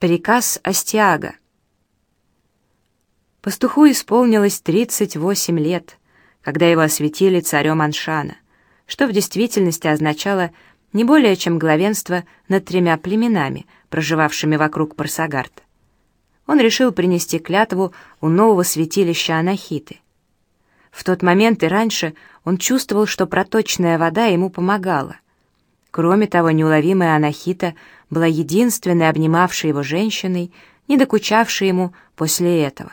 Приказ Астиага. Пастуху исполнилось 38 лет, когда его осветили царем Аншана, что в действительности означало не более чем главенство над тремя племенами, проживавшими вокруг Парсагарта. Он решил принести клятву у нового святилища Анахиты. В тот момент и раньше он чувствовал, что проточная вода ему помогала. Кроме того, неуловимая Анахита — была единственной обнимавшей его женщиной, не докучавшей ему после этого.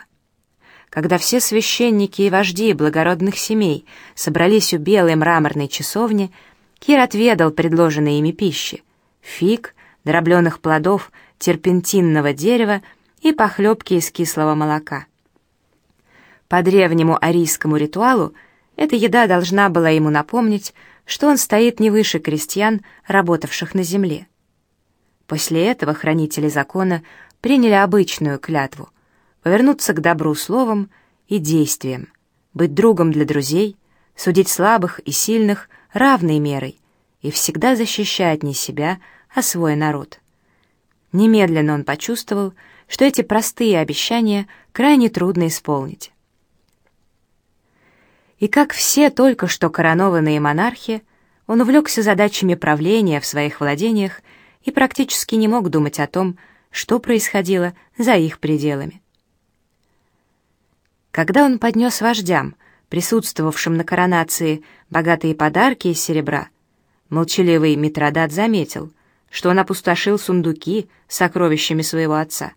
Когда все священники и вожди благородных семей собрались у белой мраморной часовни, Кир отведал предложенные ими пищи — фиг, дробленых плодов, терпентинного дерева и похлебки из кислого молока. По древнему арийскому ритуалу эта еда должна была ему напомнить, что он стоит не выше крестьян, работавших на земле. После этого хранители закона приняли обычную клятву — повернуться к добру словом и действием, быть другом для друзей, судить слабых и сильных равной мерой и всегда защищать не себя, а свой народ. Немедленно он почувствовал, что эти простые обещания крайне трудно исполнить. И как все только что коронованные монархи, он увлекся задачами правления в своих владениях и практически не мог думать о том, что происходило за их пределами. Когда он поднес вождям, присутствовавшим на коронации, богатые подарки из серебра, молчаливый Митродат заметил, что он опустошил сундуки с сокровищами своего отца.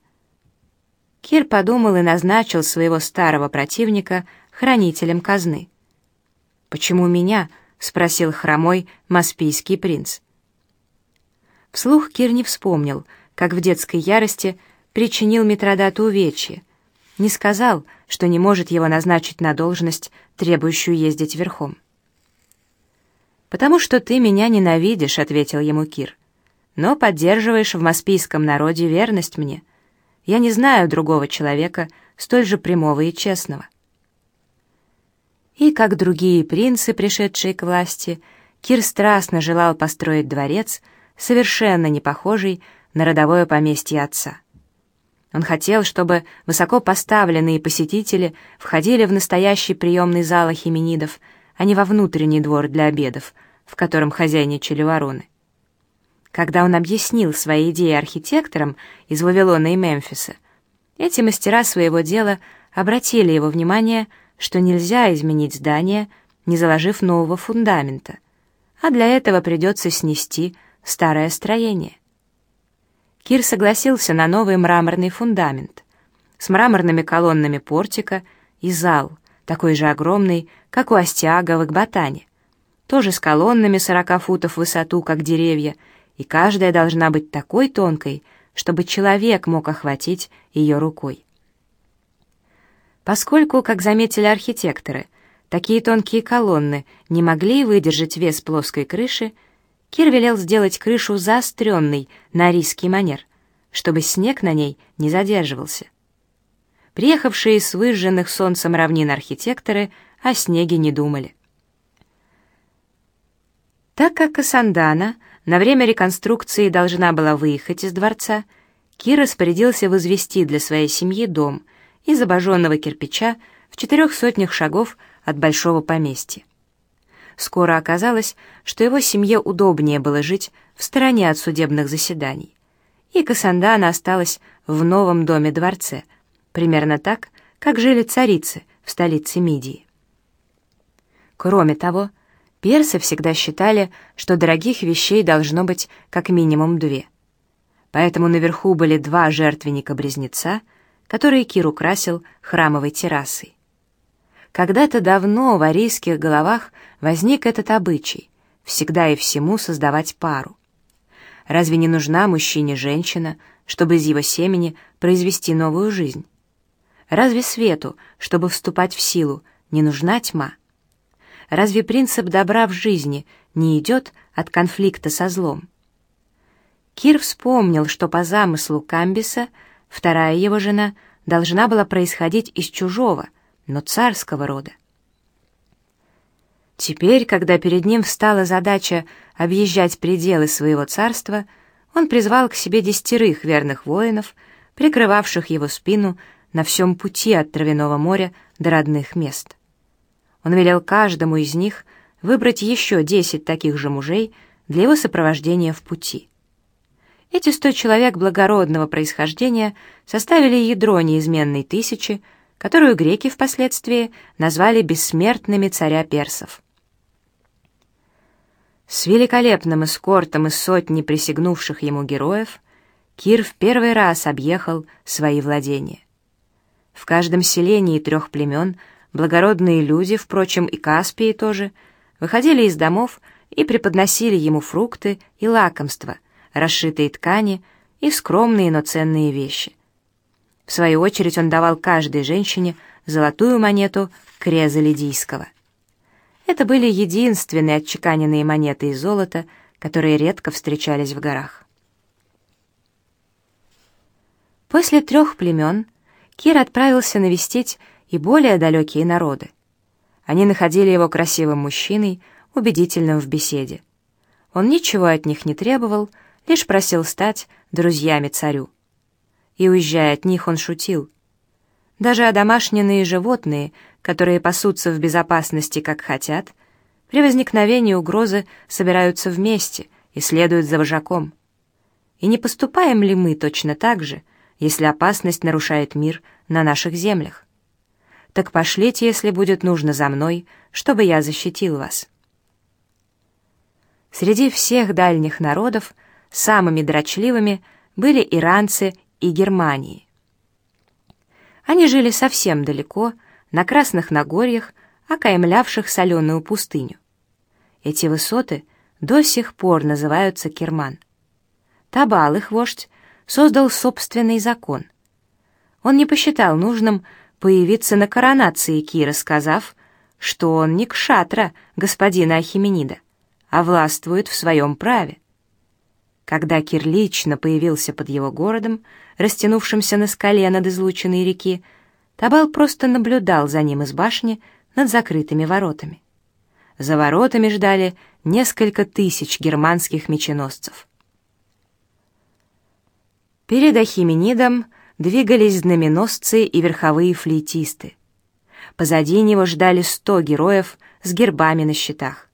Кир подумал и назначил своего старого противника хранителем казны. «Почему меня?» — спросил хромой маспийский принц. Вслух Кир не вспомнил, как в детской ярости причинил Митродату увечье. Не сказал, что не может его назначить на должность, требующую ездить верхом. «Потому что ты меня ненавидишь», — ответил ему Кир. «Но поддерживаешь в маспийском народе верность мне. Я не знаю другого человека, столь же прямого и честного». И, как другие принцы, пришедшие к власти, Кир страстно желал построить дворец — совершенно не похожий на родовое поместье отца. Он хотел, чтобы высоко поставленные посетители входили в настоящий приемный зал ахименидов, а не во внутренний двор для обедов, в котором хозяйничали вороны. Когда он объяснил свои идеи архитекторам из Вавилона и Мемфиса, эти мастера своего дела обратили его внимание, что нельзя изменить здание, не заложив нового фундамента, а для этого придется снести старое строение. Кир согласился на новый мраморный фундамент с мраморными колоннами портика и зал, такой же огромный, как у Астиага в Экбатане, тоже с колоннами 40 футов в высоту, как деревья, и каждая должна быть такой тонкой, чтобы человек мог охватить ее рукой. Поскольку, как заметили архитекторы, такие тонкие колонны не могли выдержать вес плоской крыши, Кир велел сделать крышу заостренной на арийский манер, чтобы снег на ней не задерживался. Приехавшие с выжженных солнцем равнин архитекторы о снеге не думали. Так как Касандана на время реконструкции должна была выехать из дворца, Кир распорядился возвести для своей семьи дом из обожженного кирпича в четырех сотнях шагов от большого поместья. Скоро оказалось, что его семье удобнее было жить в стороне от судебных заседаний. И Касандана осталась в новом доме-дворце, примерно так, как жили царицы в столице Мидии. Кроме того, персы всегда считали, что дорогих вещей должно быть как минимум две. Поэтому наверху были два жертвенника-близнеца, которые Кир украсил храмовой террасой. Когда-то давно в арийских головах возник этот обычай — всегда и всему создавать пару. Разве не нужна мужчине женщина, чтобы из его семени произвести новую жизнь? Разве свету, чтобы вступать в силу, не нужна тьма? Разве принцип добра в жизни не идет от конфликта со злом? Кир вспомнил, что по замыслу Камбиса вторая его жена должна была происходить из чужого — но царского рода. Теперь, когда перед ним встала задача объезжать пределы своего царства, он призвал к себе десятерых верных воинов, прикрывавших его спину на всем пути от Травяного моря до родных мест. Он велел каждому из них выбрать еще десять таких же мужей для его сопровождения в пути. Эти сто человек благородного происхождения составили ядро неизменной тысячи, которую греки впоследствии назвали бессмертными царя персов. С великолепным эскортом из сотни присягнувших ему героев Кир в первый раз объехал свои владения. В каждом селении трех племен благородные люди, впрочем, и Каспии тоже, выходили из домов и преподносили ему фрукты и лакомства, расшитые ткани и скромные, но ценные вещи. В свою очередь он давал каждой женщине золотую монету креза лидийского — это были единственные отчеканенные монеты из золота, которые редко встречались в горах. После трех племен Кир отправился навестить и более далекие народы. Они находили его красивым мужчиной, убедительным в беседе. Он ничего от них не требовал, лишь просил стать друзьями царю. И, уезжая от них, он шутил. Даже одомашненные животные — которые пасутся в безопасности, как хотят, при возникновении угрозы собираются вместе и следуют за вожаком. И не поступаем ли мы точно так же, если опасность нарушает мир на наших землях? Так пошлите, если будет нужно за мной, чтобы я защитил вас. Среди всех дальних народов самыми дрочливыми были иранцы и Германии. Они жили совсем далеко, на Красных Нагорьях, окаймлявших соленую пустыню. Эти высоты до сих пор называются Керман. Табал, их вождь, создал собственный закон. Он не посчитал нужным появиться на коронации Кира, сказав, что он не кшатра господина Ахименида, а властвует в своем праве. Когда Кир лично появился под его городом, растянувшимся на скале над излученной реки, Табал просто наблюдал за ним из башни над закрытыми воротами. За воротами ждали несколько тысяч германских меченосцев. Перед Ахименидом двигались знаменосцы и верховые флейтисты. Позади него ждали сто героев с гербами на щитах.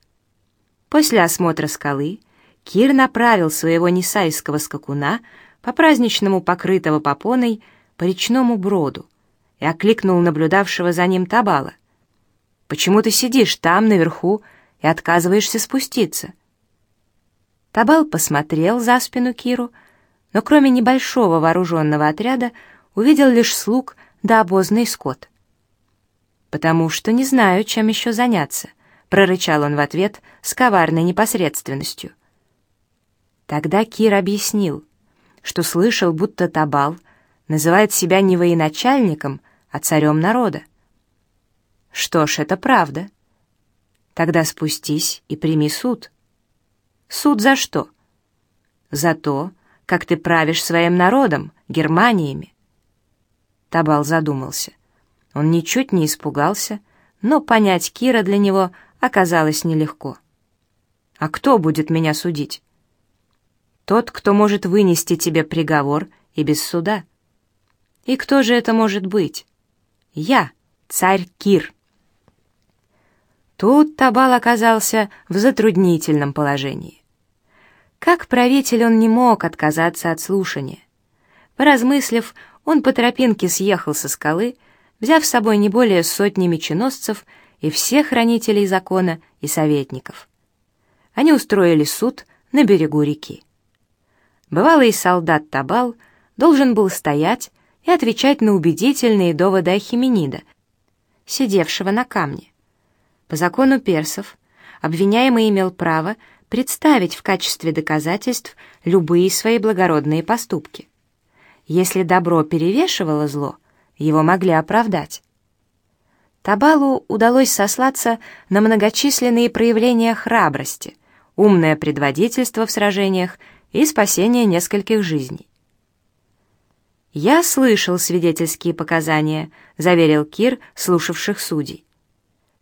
После осмотра скалы Кир направил своего несайского скакуна по праздничному покрытого попоной по речному броду, и окликнул наблюдавшего за ним Табала. «Почему ты сидишь там, наверху, и отказываешься спуститься?» Табал посмотрел за спину Киру, но кроме небольшого вооруженного отряда увидел лишь слуг да обозный скот. «Потому что не знаю, чем еще заняться», — прорычал он в ответ с коварной непосредственностью. Тогда Кир объяснил, что слышал, будто Табал называет себя не военачальником, а царем народа. Что ж, это правда. Тогда спустись и прими суд. Суд за что? За то, как ты правишь своим народом, Германиями. Табал задумался. Он ничуть не испугался, но понять Кира для него оказалось нелегко. А кто будет меня судить? Тот, кто может вынести тебе приговор и без суда. И кто же это может быть? Я, царь Кир. Тут Табал оказался в затруднительном положении. Как правитель он не мог отказаться от слушания. Поразмыслив, он по тропинке съехал со скалы, взяв с собой не более сотни меченосцев и всех хранителей закона и советников. Они устроили суд на берегу реки. Бывалый солдат Табал должен был стоять и отвечать на убедительные доводы Ахименида, сидевшего на камне. По закону персов, обвиняемый имел право представить в качестве доказательств любые свои благородные поступки. Если добро перевешивало зло, его могли оправдать. Табалу удалось сослаться на многочисленные проявления храбрости, умное предводительство в сражениях и спасение нескольких жизней. «Я слышал свидетельские показания», — заверил Кир, слушавших судей.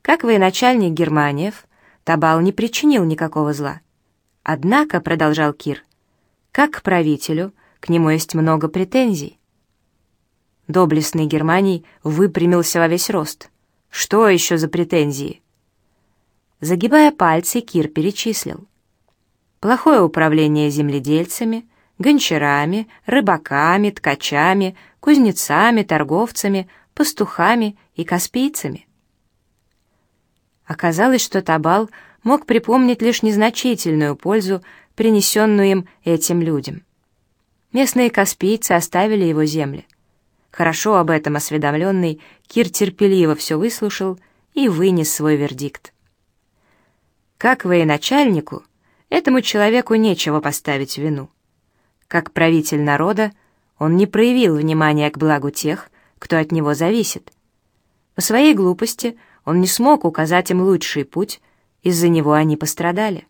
«Как военачальник Германиев, Табал не причинил никакого зла. Однако, — продолжал Кир, — Как к правителю, к нему есть много претензий. Доблестный Германий выпрямился во весь рост. Что еще за претензии? Загибая пальцы, Кир перечислил. Плохое управление земледельцами, гончарами, рыбаками, ткачами, кузнецами, торговцами, пастухами и каспийцами. Оказалось, что Табал мог припомнить лишь незначительную пользу, принесенную им этим людям. Местные каспийцы оставили его земли. Хорошо об этом осведомленный, Кир терпеливо все выслушал и вынес свой вердикт. Как военачальнику, этому человеку нечего поставить вину. Как правитель народа, он не проявил внимания к благу тех, кто от него зависит. По своей глупости он не смог указать им лучший путь, из-за него они пострадали.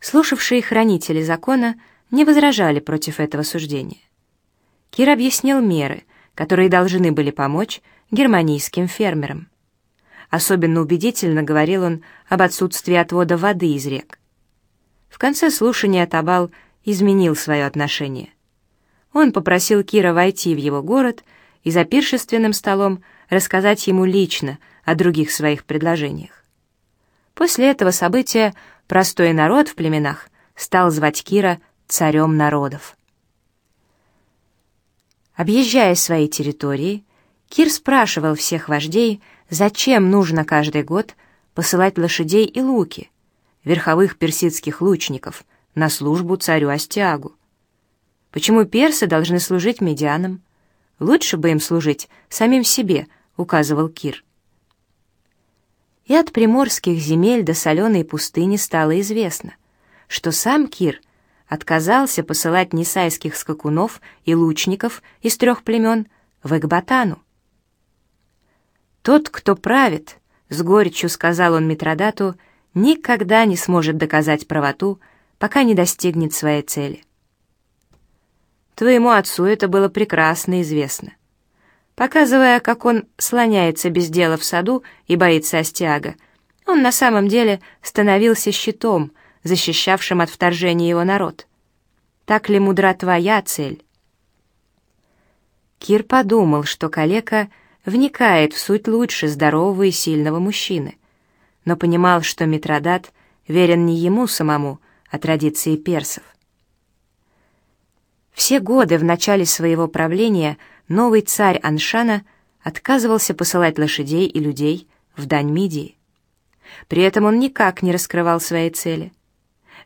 Слушавшие хранители закона не возражали против этого суждения. Кир объяснил меры, которые должны были помочь германийским фермерам. Особенно убедительно говорил он об отсутствии отвода воды из рек. В конце слушания Табал изменил свое отношение. Он попросил Кира войти в его город и за пиршественным столом рассказать ему лично о других своих предложениях. После этого события простой народ в племенах стал звать Кира царем народов. Объезжая свои территории, Кир спрашивал всех вождей, зачем нужно каждый год посылать лошадей и луки, верховых персидских лучников, на службу царю Астиагу. Почему персы должны служить медианам? Лучше бы им служить самим себе, указывал Кир. И от приморских земель до соленой пустыни стало известно, что сам Кир отказался посылать несайских скакунов и лучников из трех племен в Экбатану. «Тот, кто правит», — с горечью сказал он Митродату, никогда не сможет доказать правоту, пока не достигнет своей цели. Твоему отцу это было прекрасно известно. Показывая, как он слоняется без дела в саду и боится остяга, он на самом деле становился щитом, защищавшим от вторжения его народ. Так ли мудра твоя цель? Кир подумал, что калека вникает в суть лучше здорового и сильного мужчины, но понимал, что Митродат верен не ему самому, а традиции персов. Все годы в начале своего правления новый царь Аншана отказывался посылать лошадей и людей в дань Мидии. При этом он никак не раскрывал своей цели.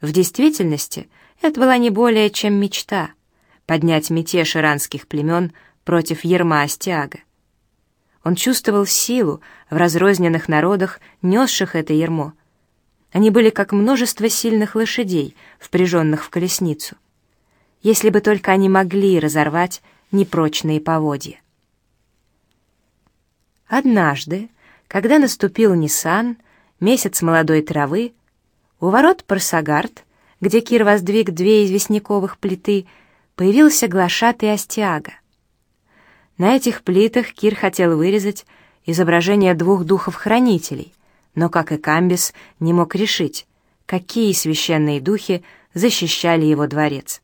В действительности это была не более чем мечта — поднять мятеж иранских племен против Ерма Астиага. Он чувствовал силу в разрозненных народах, несших это ермо. Они были как множество сильных лошадей, впряженных в колесницу. Если бы только они могли разорвать непрочные поводья. Однажды, когда наступил Нисан, месяц молодой травы, у ворот Парсагард, где Кир воздвиг две известняковых плиты, появился глашатый Астиага. На этих плитах Кир хотел вырезать изображение двух духов-хранителей, но, как и Камбис, не мог решить, какие священные духи защищали его дворец.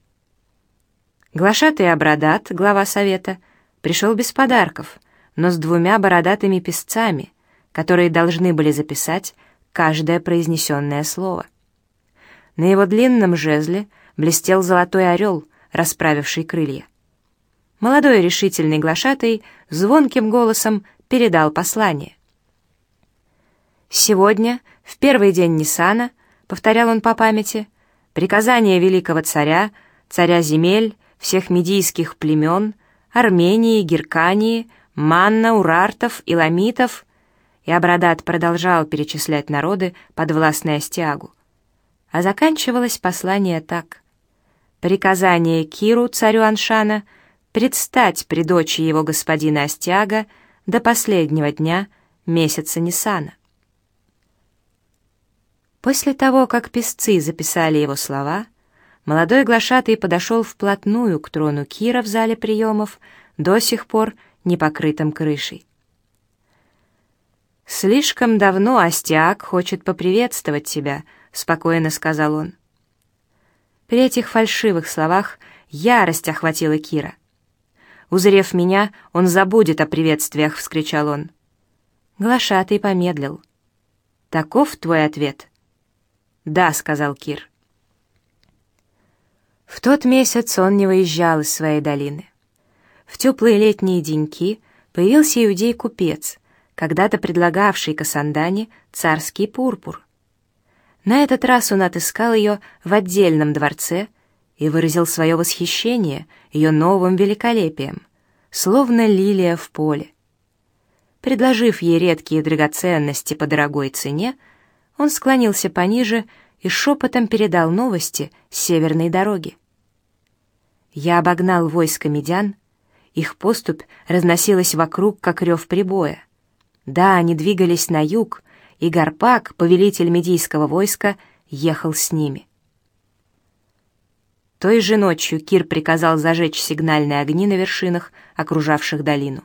Глашатый Абрадат, глава совета, пришел без подарков, но с двумя бородатыми песцами, которые должны были записать каждое произнесенное слово. На его длинном жезле блестел золотой орел, расправивший крылья. Молодой решительный глашатый звонким голосом передал послание. «Сегодня, в первый день Нисана, — повторял он по памяти, — приказание великого царя, царя земель, всех медийских племен, Армении, Геркании, Манна, Урартов, Иламитов и Абрадат продолжал перечислять народы, подвластные Астиагу. А заканчивалось послание так. Приказание Киру, царю Аншана, предстать при дочи его господина Астиага до последнего дня месяца Нисана. После того, как песцы записали его слова, молодой глашатый подошел вплотную к трону Кира в зале приемов, до сих пор не покрытым крышей. «Слишком давно Астиак хочет поприветствовать тебя», — спокойно сказал он. При этих фальшивых словах ярость охватила Кира. «Узрев меня, он забудет о приветствиях», — вскричал он. Глашатый помедлил. «Таков твой ответ?» «Да», — сказал Кир. В тот месяц он не выезжал из своей долины. В теплые летние деньки появился иудей-купец, когда-то предлагавший Касандане царский пурпур. На этот раз он отыскал ее в отдельном дворце и выразил свое восхищение ее новым великолепием, словно лилия в поле. Предложив ей редкие драгоценности по дорогой цене, он склонился пониже и шепотом передал новости с северной дороги. Я обогнал войско медян, их поступь разносилась вокруг, как рев прибоя. Да, они двигались на юг, и Гарпак, повелитель медийского войска, ехал с ними. Той же ночью Кир приказал зажечь сигнальные огни на вершинах, окружавших долину.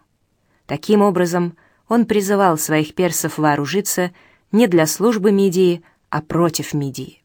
Таким образом, он призывал своих персов вооружиться не для службы Мидии, а против Мидии.